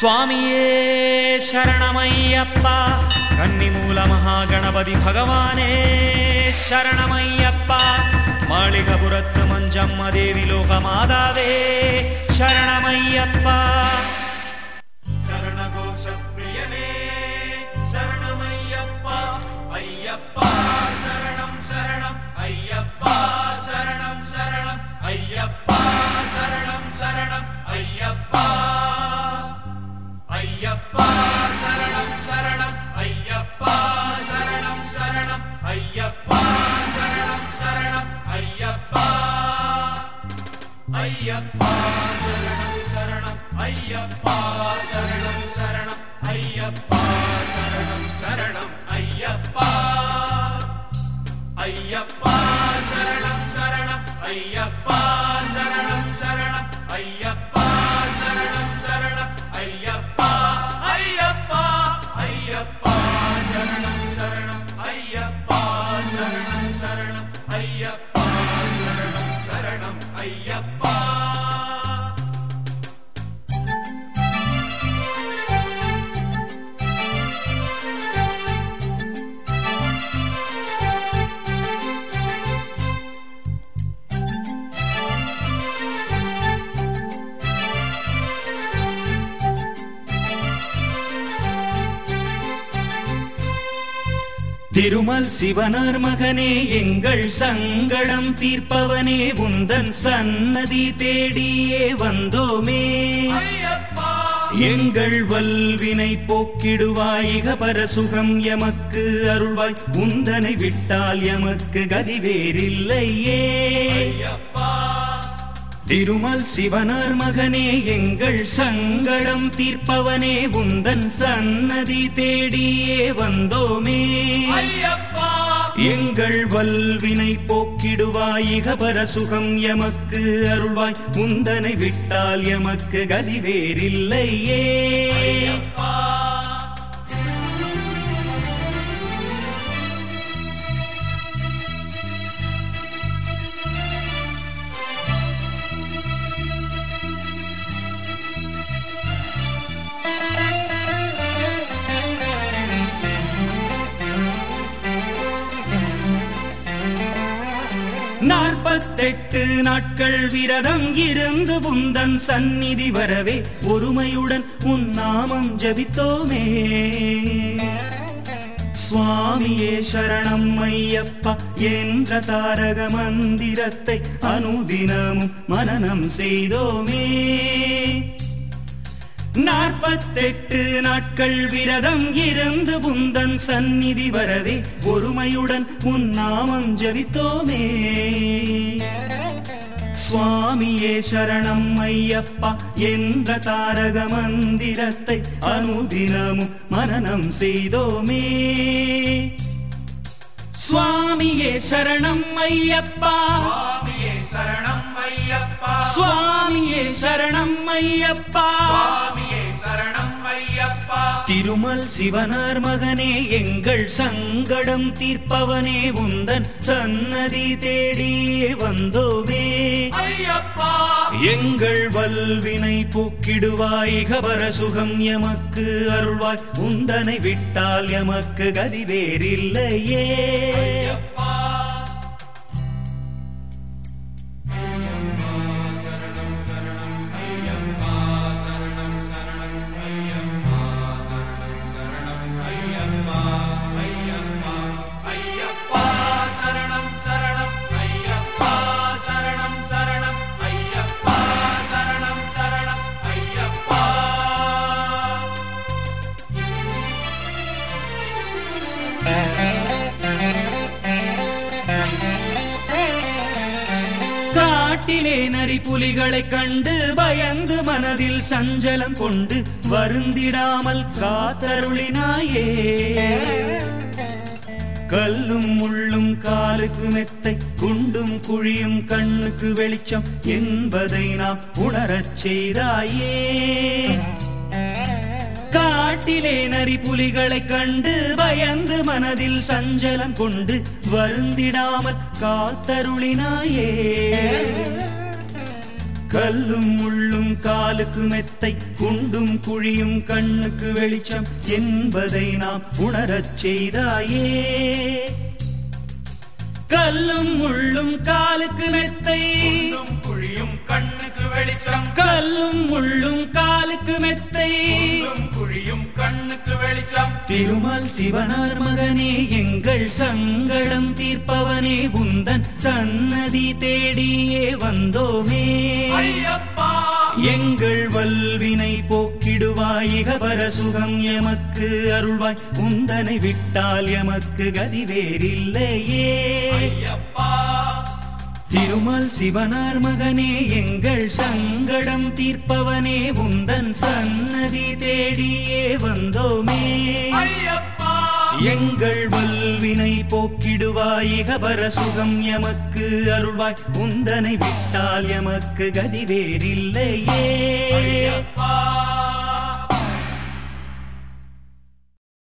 சுவாமியே சரணமையப்பா. கன்னிமூல மகாகணபதி பகவானே சரணமையப்பா. மாளிகபுரத்து மஞ்சம்மா தேவி லோகமாதாவே சரணமையப்பா. ஐயப்பா சரணம் சரணம் ஐயப்பா சரணம் சரணம் ஐயப்பா சரணம் சரணம் ஐயப்பா. ஐயப்பா சரணம் சரணம் ஐயப்பா சரணம் சரணம் ஐயப்பா சரணம் சரணம் ஐயப்பா. ஐயப்பா ஐயப்பா சரணம் சரணம் ஐயப்பா சரணம் சரணம் ஐயப்பா சரணம் சரணம் ஐயப்பா. திருமல் சிவனார் மகனே எங்கள் சங்கடம் தீர்ப்பவனே உந்தன் சன்னதி தேடியே வந்தோமே. எங்கள் வல்வினை போக்கிடுவாயிக பரசுகம் எமக்கு அருள்வாய் உந்தனை விட்டால் எமக்கு கதி வேறில்லையே. திருமல் சிவனார் மகனே எங்கள் சங்கடம் தீர்ப்பவனே உந்தன் சன்னதி தேடியே வந்தோமே. எங்கள் வல்வினை போக்கிடுவாய் இகபர சுகம் எமக்கு அருள்வாய். முந்தனை விட்டால் எமக்கு கதி நாற்பத்தெட்டு நாட்கள் விரதம் இருந்து உந்தன் சந்நிதி வரவே ஒருமையுடன் உன் நாமம் ஜபித்தோமே. சுவாமியே சரணம் ஐயப்பா என்ற தாரக மந்திரத்தை அனுதினமும் மனநம் செய்தோமே. நாற்பத்தெட்டு நாட்கள் விரதம் இருந்து உந்தன் சந்நிதி வரவே ஒருமையுடன் உன் நாமம் ஜபித்தோமே சுவாமியே சரணம் ஐயப்பா என்ற தாரக மந்திரத்தை அனுதினமும் மனனம் செய்தோமே. சுவாமியே சரணம் ஐயப்பா. சுவாமியே சரணம் ஐயப்பா. சுவாமியே சரணம் ஐயப்பா. சுவாமியே சரணம் ஐயப்பா திருமல் சிவனார் மகனே எங்கள் சங்கடம் தீர்ப்பவனே உந்தன் சன்னதி தேடியே வந்தோமே. ஐயப்பா. எங்கள் வல்வினை போக்கிடுவாய் கபர சுகம் எமக்கு அருள்வாய். உந்தனை விட்டால் எமக்கு கதி வேறில்லையே. ஐயப்பா. காட்டிலே நரி புலிகளை கண்டு பயந்து மனதில் சஞ்சலம் கொண்டு வருந்திடாமல் காத்தருளினாயே. கல்லும் முள்ளும் காலுக்கு மெத்தை குண்டும் குழியும் கண்ணுக்கு வெளிச்சம் என்பதை நாம் உணரச் செய்தாயே. காட்டிலே நரி புலிகளை கண்டு பயந்து மனதில் சஞ்சலம் கொண்டு வருந்திடாமல் காத்தருளினாயே. கல்லும் முள்ளும் காலுக்கு மெத்தை குண்டும் குழியும் கண்ணுக்கு வெளிச்சம் என்பதை நாம் உணரச் செய்தாயே. கல்லும் முள்ளும் காலுக்கு மெத்தை. குழியும் கண்ணுக்கு வெளிச்சம். கல்லும் முள்ளும் காலுக்கு மெத்தை. குழியும் கண்ணுக்கு வெளிச்சம். திருமால் சிவனார் மகனே எங்கள் சங்கடம் தீர்ப்பவனே உந்தன் சன்னதி தேடியே வந்தோமே. ஐயப்பா! எங்கள் வல்வினை இகபர சுகம் எமக்கு அருள்வாய். உந்தனை விட்டால் எமக்கு கதி வேறில்லையே. ஐயப்பா. திருமால் சிவனார் மகனே எங்கள் சங்கடம் தீர்ப்பவனே உந்தன் சன்னதி தேடியே வந்தோமே. எங்கள் வல்வினை போக்கிடுவாய் இகபர சுகம் எமக்கு அருள்வாய். உந்தனை விட்டால் எமக்கு கதி வேறில்லையே. ஐயப்பா.